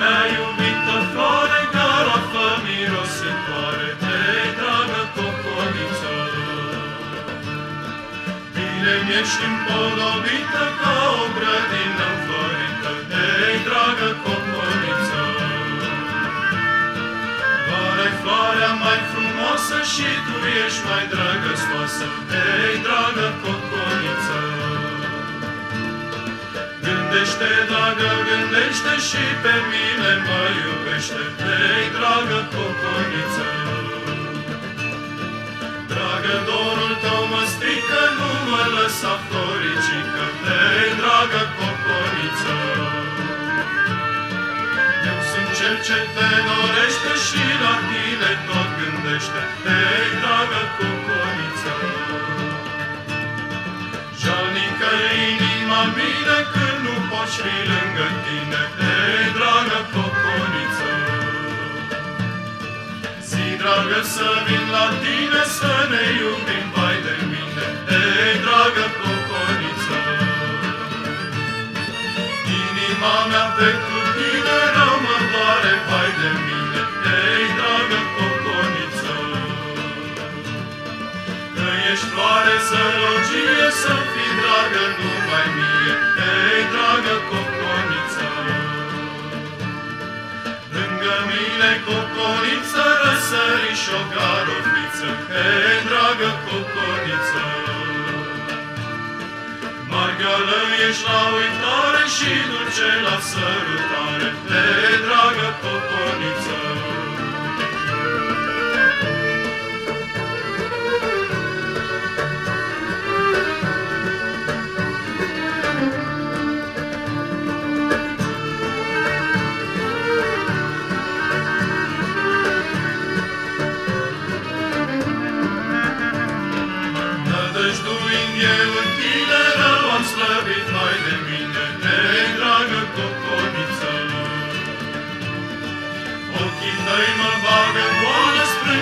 mea iubită floare, garafă mirositoare, Hei, dragă coconiță! Bine mi-ești împodobită ca o grădină înflorită, Hei, dragă coconiță! Doar floarea mai frumoasă și tu ești mai drăgăstoasă, Hei, dragă coconiță! Gândește, dragă, gândește și pe mine mă iubește, Hei, dragă coconiță! Dragă, dorul tău mă strică, nu mă lăsa floricică, Hei, dragă coconiță! Eu sunt cel ce te dorește și la tine tot gândește, Hei, dragă coconiță! Jalnică e inima mine când nu poți fi lângă tine, Hei, dragă coconiță! Zi, dragă, să vin la tine, să ne iubim, vai de mine, Hei, dragă coconiță! Inima mea pentru tine rău mă doare, vai de mine, Hei, dragă coconiță! Că ești floare sălogie, să fii dragă numai mie, Hei, dragă coconiță! Lângă mine, coconiță, răsări și o garofiță, Hei, dragă coconiță! Margălă ești la uitare și dulce la sărutare, Hei, dragă coconiță!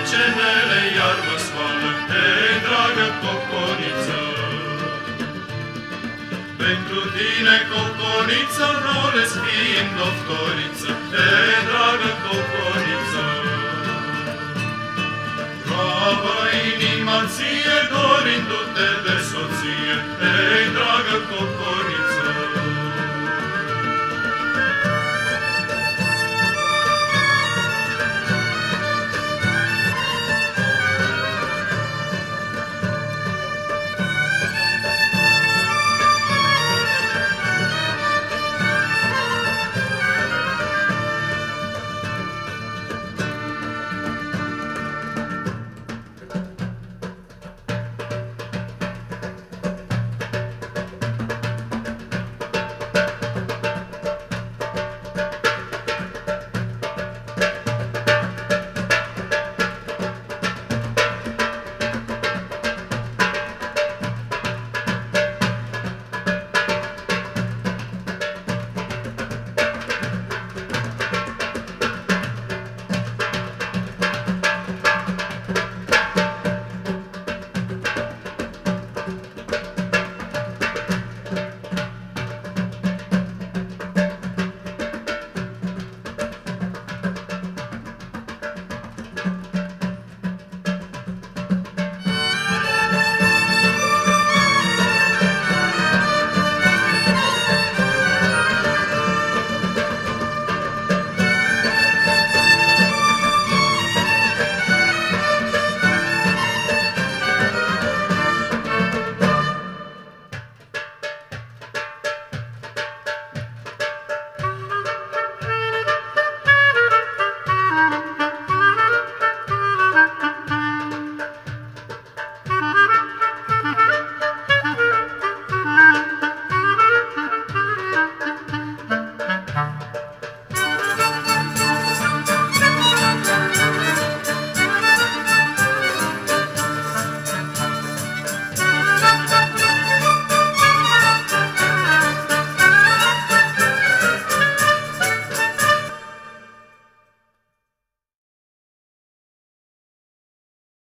Boală, sprâncenele iar mă scoală, Hei, dragă coconiță! Pentru tine, coconiță, rolesc fiind doctoriță, Hei,